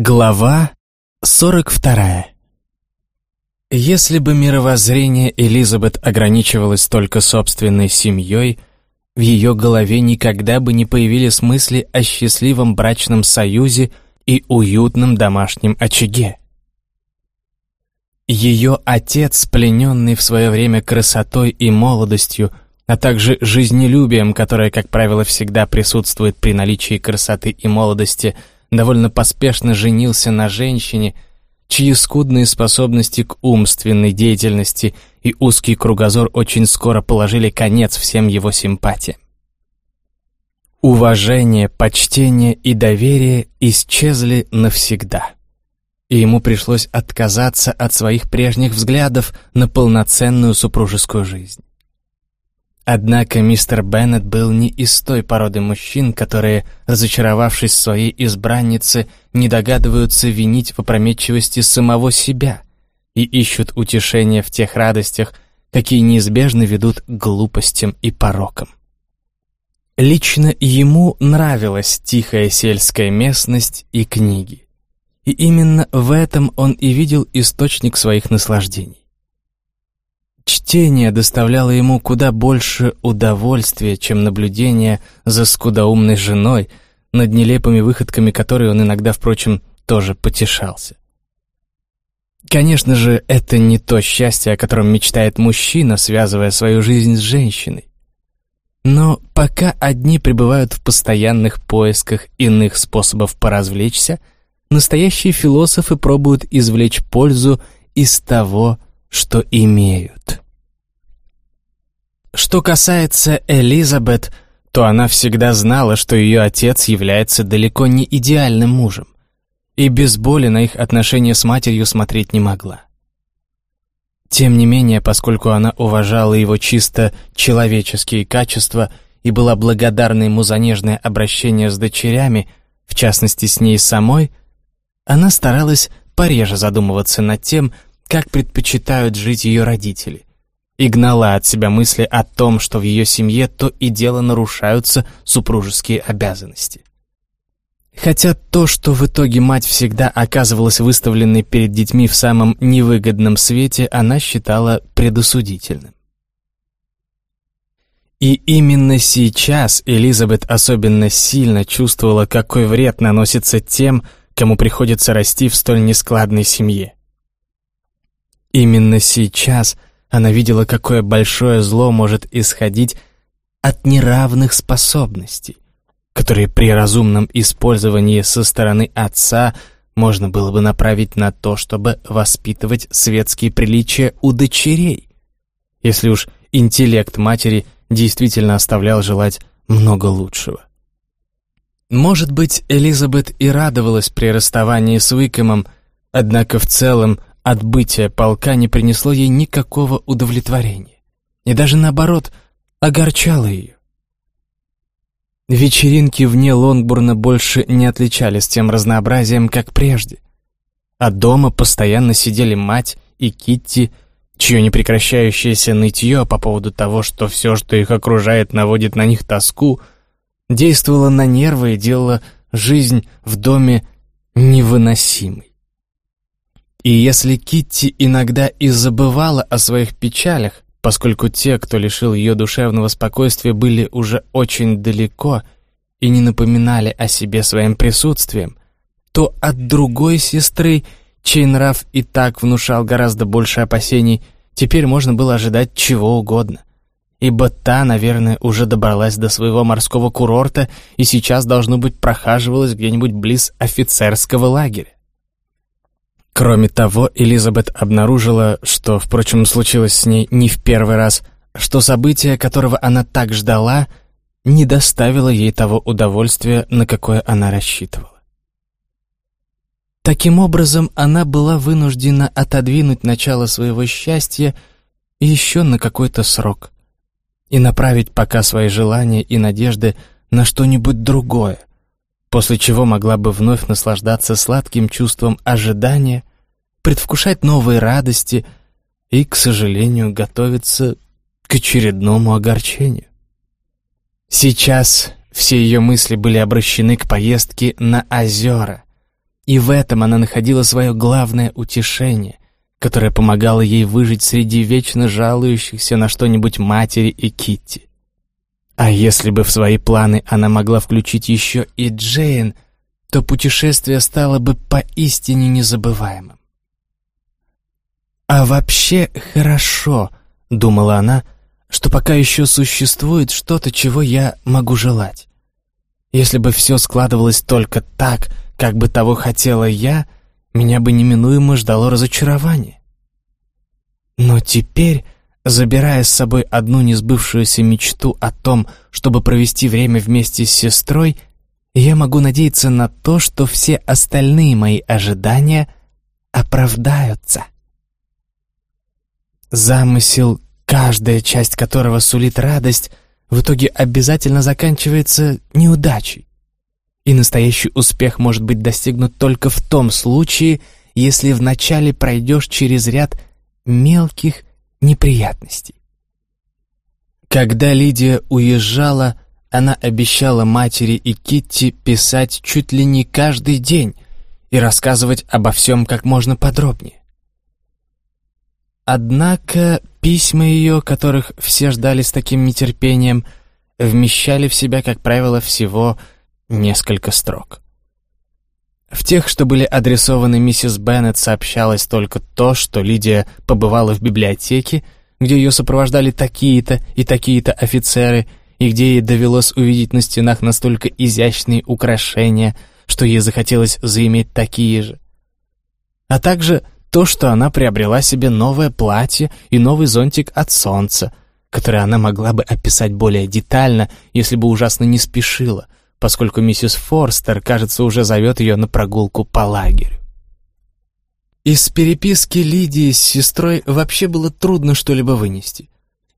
Глава 42 Если бы мировоззрение Элизабет ограничивалось только собственной семьей, в ее голове никогда бы не появились мысли о счастливом брачном союзе и уютном домашнем очаге. Ее отец, плененный в свое время красотой и молодостью, а также жизнелюбием, которое, как правило, всегда присутствует при наличии красоты и молодости – довольно поспешно женился на женщине, чьи скудные способности к умственной деятельности и узкий кругозор очень скоро положили конец всем его симпатиям. Уважение, почтение и доверие исчезли навсегда, и ему пришлось отказаться от своих прежних взглядов на полноценную супружескую жизнь. Однако мистер Беннет был не из той породы мужчин, которые, разочаровавшись в своей избраннице, не догадываются винить в опрометчивости самого себя и ищут утешения в тех радостях, какие неизбежно ведут к глупостям и порокам. Лично ему нравилась тихая сельская местность и книги. И именно в этом он и видел источник своих наслаждений. Чтение доставляло ему куда больше удовольствия, чем наблюдение за скудоумной женой, над нелепыми выходками которой он иногда, впрочем, тоже потешался. Конечно же, это не то счастье, о котором мечтает мужчина, связывая свою жизнь с женщиной. Но пока одни пребывают в постоянных поисках иных способов поразвлечься, настоящие философы пробуют извлечь пользу из того, что имеют. Что касается Элизабет, то она всегда знала, что ее отец является далеко не идеальным мужем, и без боли на их отношения с матерью смотреть не могла. Тем не менее, поскольку она уважала его чисто человеческие качества и была благодарна ему за нежное обращение с дочерями, в частности с ней самой, она старалась пореже задумываться над тем, как предпочитают жить ее родители, и гнала от себя мысли о том, что в ее семье то и дело нарушаются супружеские обязанности. Хотя то, что в итоге мать всегда оказывалась выставленной перед детьми в самом невыгодном свете, она считала предосудительным. И именно сейчас Элизабет особенно сильно чувствовала, какой вред наносится тем, кому приходится расти в столь нескладной семье. Именно сейчас она видела, какое большое зло может исходить от неравных способностей, которые при разумном использовании со стороны отца можно было бы направить на то, чтобы воспитывать светские приличия у дочерей, если уж интеллект матери действительно оставлял желать много лучшего. Может быть, Элизабет и радовалась при расставании с Уикэмом, однако в целом Отбытие полка не принесло ей никакого удовлетворения. И даже наоборот, огорчало ее. Вечеринки вне Лонгбурна больше не отличались тем разнообразием, как прежде. А дома постоянно сидели мать и Китти, чье непрекращающееся нытье по поводу того, что все, что их окружает, наводит на них тоску, действовало на нервы и делало жизнь в доме невыносимой. И если Китти иногда и забывала о своих печалях, поскольку те, кто лишил ее душевного спокойствия, были уже очень далеко и не напоминали о себе своим присутствием, то от другой сестры, чей нрав и так внушал гораздо больше опасений, теперь можно было ожидать чего угодно. Ибо та, наверное, уже добралась до своего морского курорта и сейчас, должно быть, прохаживалась где-нибудь близ офицерского лагеря. Кроме того, Элизабет обнаружила, что, впрочем, случилось с ней не в первый раз, что событие, которого она так ждала, не доставило ей того удовольствия, на какое она рассчитывала. Таким образом, она была вынуждена отодвинуть начало своего счастья еще на какой-то срок и направить пока свои желания и надежды на что-нибудь другое, после чего могла бы вновь наслаждаться сладким чувством ожидания предвкушать новые радости и, к сожалению, готовиться к очередному огорчению. Сейчас все ее мысли были обращены к поездке на озера, И в этом она находила свое главное утешение, которое помогало ей выжить среди вечно жалующихся на что-нибудь матери и Китти. А если бы в свои планы она могла включить еще и Джейн, то путешествие стало бы поистине незабываемым. «А вообще хорошо», — думала она, — «что пока еще существует что-то, чего я могу желать. Если бы все складывалось только так, как бы того хотела я, меня бы неминуемо ждало разочарование. Но теперь, забирая с собой одну несбывшуюся мечту о том, чтобы провести время вместе с сестрой, я могу надеяться на то, что все остальные мои ожидания оправдаются. Замысел, каждая часть которого сулит радость, в итоге обязательно заканчивается неудачей. И настоящий успех может быть достигнут только в том случае, если вначале пройдешь через ряд мелких неприятностей. Когда Лидия уезжала, она обещала матери и Китти писать чуть ли не каждый день и рассказывать обо всем как можно подробнее. Однако письма ее, которых все ждали с таким нетерпением, вмещали в себя, как правило, всего несколько строк. В тех, что были адресованы миссис Беннет, сообщалось только то, что Лидия побывала в библиотеке, где ее сопровождали такие-то и такие-то офицеры, и где ей довелось увидеть на стенах настолько изящные украшения, что ей захотелось заиметь такие же. А также то, что она приобрела себе новое платье и новый зонтик от солнца, который она могла бы описать более детально, если бы ужасно не спешила — поскольку миссис Форстер, кажется, уже зовет ее на прогулку по лагерю. Из переписки Лидии с сестрой вообще было трудно что-либо вынести.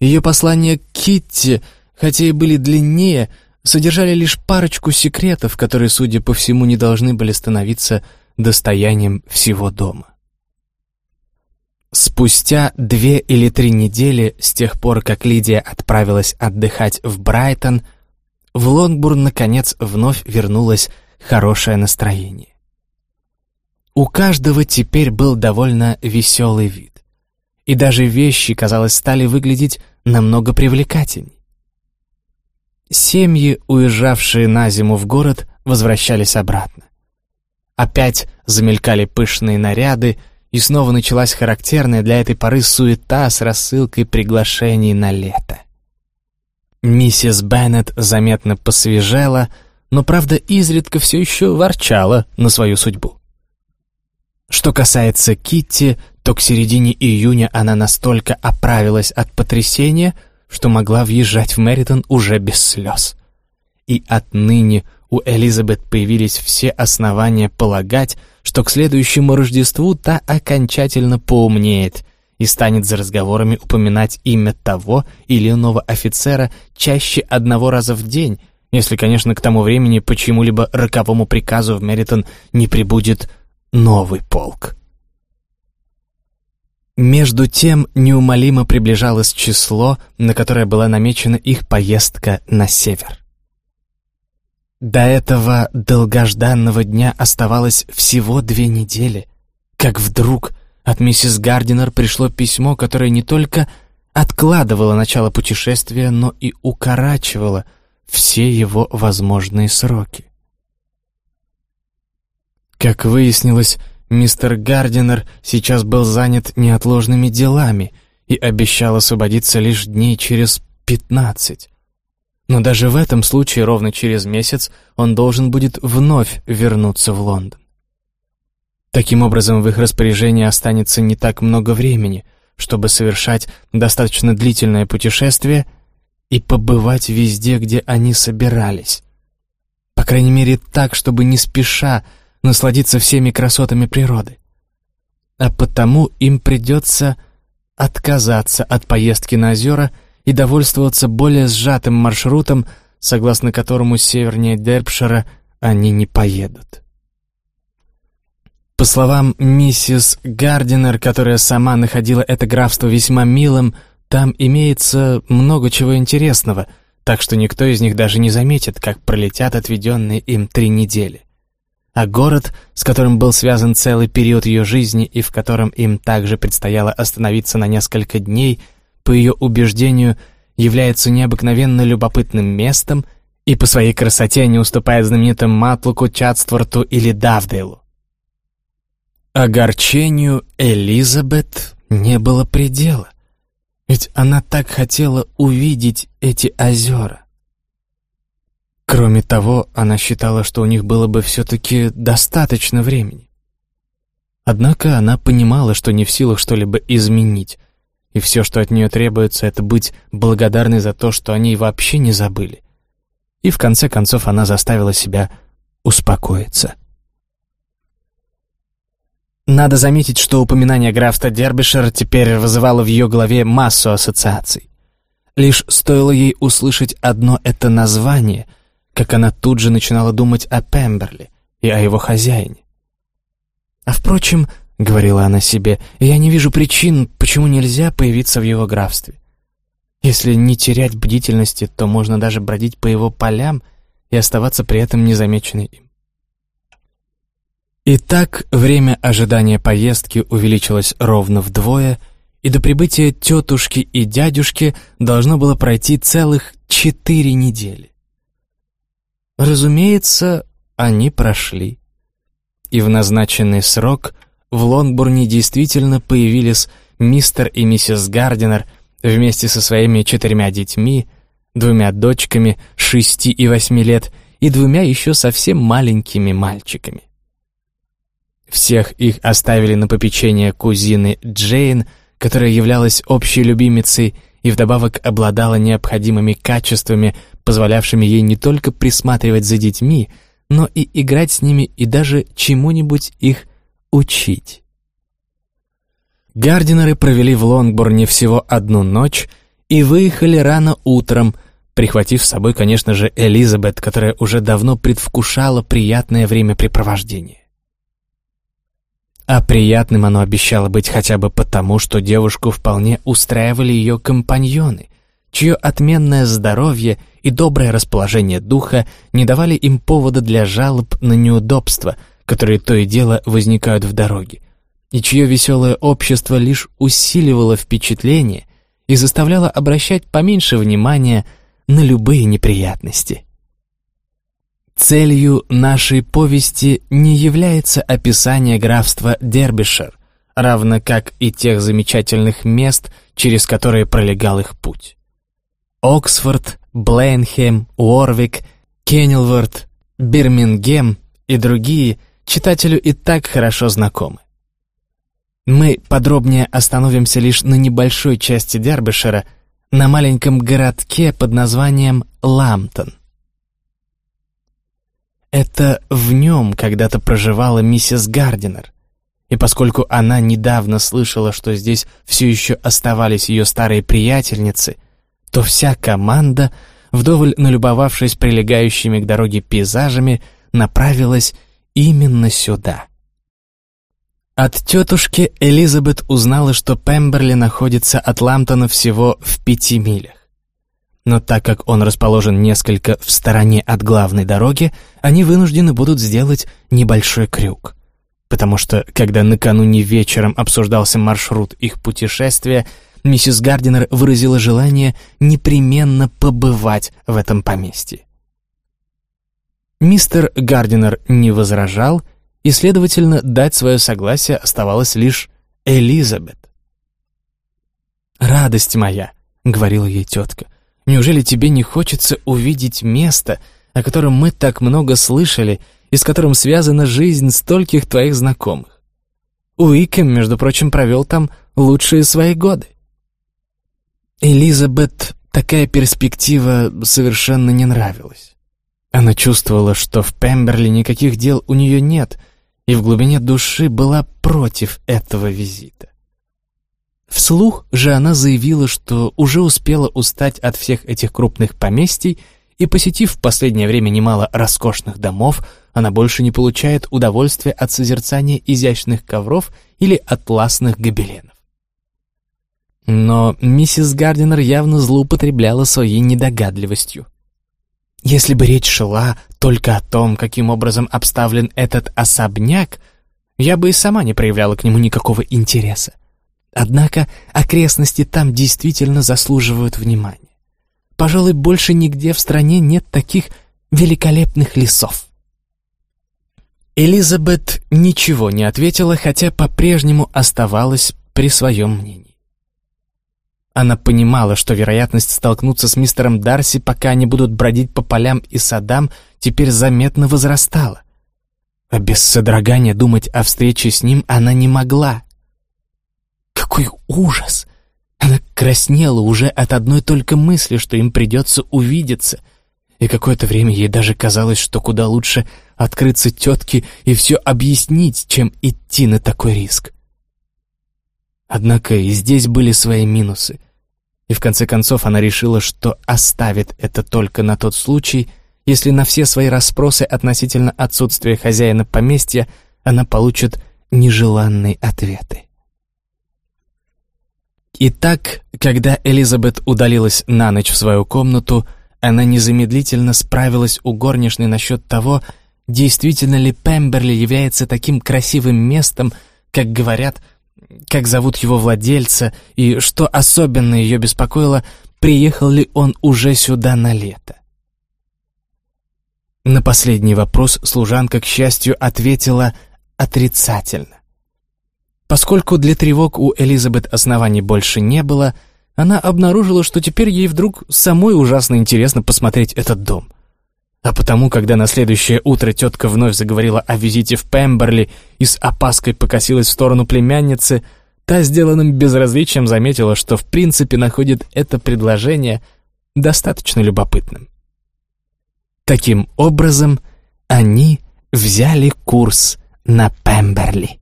Ее послания к Китти, хотя и были длиннее, содержали лишь парочку секретов, которые, судя по всему, не должны были становиться достоянием всего дома. Спустя две или три недели с тех пор, как Лидия отправилась отдыхать в Брайтон, в Лонгбурн, наконец, вновь вернулось хорошее настроение. У каждого теперь был довольно веселый вид. И даже вещи, казалось, стали выглядеть намного привлекательней. Семьи, уезжавшие на зиму в город, возвращались обратно. Опять замелькали пышные наряды, и снова началась характерная для этой поры суета с рассылкой приглашений на лето. Миссис Беннет заметно посвежела, но, правда, изредка все еще ворчала на свою судьбу. Что касается Китти, то к середине июня она настолько оправилась от потрясения, что могла въезжать в Мэритон уже без слез. И отныне у Элизабет появились все основания полагать, что к следующему Рождеству та окончательно поумнеет и станет за разговорами упоминать имя того или иного офицера чаще одного раза в день, если, конечно, к тому времени по чему-либо роковому приказу в Меритон не прибудет новый полк. Между тем неумолимо приближалось число, на которое была намечена их поездка на север. До этого долгожданного дня оставалось всего две недели, как вдруг от миссис Гардинер пришло письмо, которое не только откладывало начало путешествия, но и укорачивало все его возможные сроки. Как выяснилось, мистер Гардинер сейчас был занят неотложными делами и обещал освободиться лишь дней через пятнадцать. Но даже в этом случае ровно через месяц он должен будет вновь вернуться в Лондон. Таким образом, в их распоряжении останется не так много времени, чтобы совершать достаточно длительное путешествие и побывать везде, где они собирались. По крайней мере, так, чтобы не спеша насладиться всеми красотами природы. А потому им придется отказаться от поездки на озера и довольствоваться более сжатым маршрутом, согласно которому севернее Дербшира они не поедут. По словам миссис Гардинер, которая сама находила это графство весьма милым, там имеется много чего интересного, так что никто из них даже не заметит, как пролетят отведенные им три недели. а город, с которым был связан целый период ее жизни и в котором им также предстояло остановиться на несколько дней, по ее убеждению, является необыкновенно любопытным местом и по своей красоте не уступает знаменитым Матлуку, Чатстворту или Давдейлу. Огорчению Элизабет не было предела, ведь она так хотела увидеть эти озера. Кроме того, она считала, что у них было бы все-таки достаточно времени. Однако она понимала, что не в силах что-либо изменить, и все, что от нее требуется, это быть благодарной за то, что они вообще не забыли. И в конце концов она заставила себя успокоиться. Надо заметить, что упоминание графства Дербишер теперь вызывало в ее голове массу ассоциаций. Лишь стоило ей услышать одно это название — как она тут же начинала думать о Пемберли и о его хозяине. «А впрочем, — говорила она себе, — я не вижу причин, почему нельзя появиться в его графстве. Если не терять бдительности, то можно даже бродить по его полям и оставаться при этом незамеченной им. Итак, время ожидания поездки увеличилось ровно вдвое, и до прибытия тетушки и дядюшки должно было пройти целых четыре недели. Разумеется, они прошли. И в назначенный срок в Лонгбурне действительно появились мистер и миссис Гардинер вместе со своими четырьмя детьми, двумя дочками шести и восьми лет и двумя еще совсем маленькими мальчиками. Всех их оставили на попечение кузины Джейн, которая являлась общей любимицей и вдобавок обладала необходимыми качествами, позволявшими ей не только присматривать за детьми, но и играть с ними и даже чему-нибудь их учить. Гардинеры провели в Лонгборне всего одну ночь и выехали рано утром, прихватив с собой, конечно же, Элизабет, которая уже давно предвкушала приятное времяпрепровождение. А приятным оно обещало быть хотя бы потому, что девушку вполне устраивали ее компаньоны, чье отменное здоровье и доброе расположение духа не давали им повода для жалоб на неудобства, которые то и дело возникают в дороге, и чье веселое общество лишь усиливало впечатление и заставляло обращать поменьше внимания на любые неприятности. Целью нашей повести не является описание графства Дербишер, равно как и тех замечательных мест, через которые пролегал их путь. Оксфорд, Блейнхем, Уорвик, Кеннелворд, Бирмингем и другие читателю и так хорошо знакомы. Мы подробнее остановимся лишь на небольшой части Дербишера, на маленьком городке под названием Ламптон. Это в нем когда-то проживала миссис Гардинер, и поскольку она недавно слышала, что здесь все еще оставались ее старые приятельницы — то вся команда, вдоволь налюбовавшись прилегающими к дороге пейзажами, направилась именно сюда. От тетушки Элизабет узнала, что Пемберли находится от Ламптона всего в пяти милях. Но так как он расположен несколько в стороне от главной дороги, они вынуждены будут сделать небольшой крюк. Потому что, когда накануне вечером обсуждался маршрут их путешествия, миссис Гардинер выразила желание непременно побывать в этом поместье. Мистер Гардинер не возражал, и, следовательно, дать свое согласие оставалось лишь Элизабет. «Радость моя», — говорила ей тетка, — «неужели тебе не хочется увидеть место, о котором мы так много слышали и с которым связана жизнь стольких твоих знакомых? Уикем, между прочим, провел там лучшие свои годы. Элизабет такая перспектива совершенно не нравилась. Она чувствовала, что в Пемберли никаких дел у нее нет, и в глубине души была против этого визита. Вслух же она заявила, что уже успела устать от всех этих крупных поместий, и, посетив в последнее время немало роскошных домов, она больше не получает удовольствия от созерцания изящных ковров или атласных гобеленов. Но миссис Гардинер явно злоупотребляла своей недогадливостью. Если бы речь шла только о том, каким образом обставлен этот особняк, я бы и сама не проявляла к нему никакого интереса. Однако окрестности там действительно заслуживают внимания. Пожалуй, больше нигде в стране нет таких великолепных лесов. Элизабет ничего не ответила, хотя по-прежнему оставалась при своем мнении. Она понимала, что вероятность столкнуться с мистером Дарси, пока они будут бродить по полям и садам, теперь заметно возрастала. А без содрогания думать о встрече с ним она не могла. Какой ужас! Она краснела уже от одной только мысли, что им придется увидеться — и какое-то время ей даже казалось, что куда лучше открыться тетке и все объяснить, чем идти на такой риск. Однако и здесь были свои минусы, и в конце концов она решила, что оставит это только на тот случай, если на все свои расспросы относительно отсутствия хозяина поместья она получит нежеланные ответы. Итак, когда Элизабет удалилась на ночь в свою комнату, она незамедлительно справилась у горничной насчет того, действительно ли Пемберли является таким красивым местом, как говорят, как зовут его владельца, и что особенно ее беспокоило, приехал ли он уже сюда на лето. На последний вопрос служанка, к счастью, ответила отрицательно. Поскольку для тревог у Элизабет оснований больше не было, она обнаружила, что теперь ей вдруг самой ужасно интересно посмотреть этот дом. А потому, когда на следующее утро тетка вновь заговорила о визите в Пемберли и с опаской покосилась в сторону племянницы, та сделанным безразличием заметила, что в принципе находит это предложение достаточно любопытным. Таким образом, они взяли курс на Пемберли.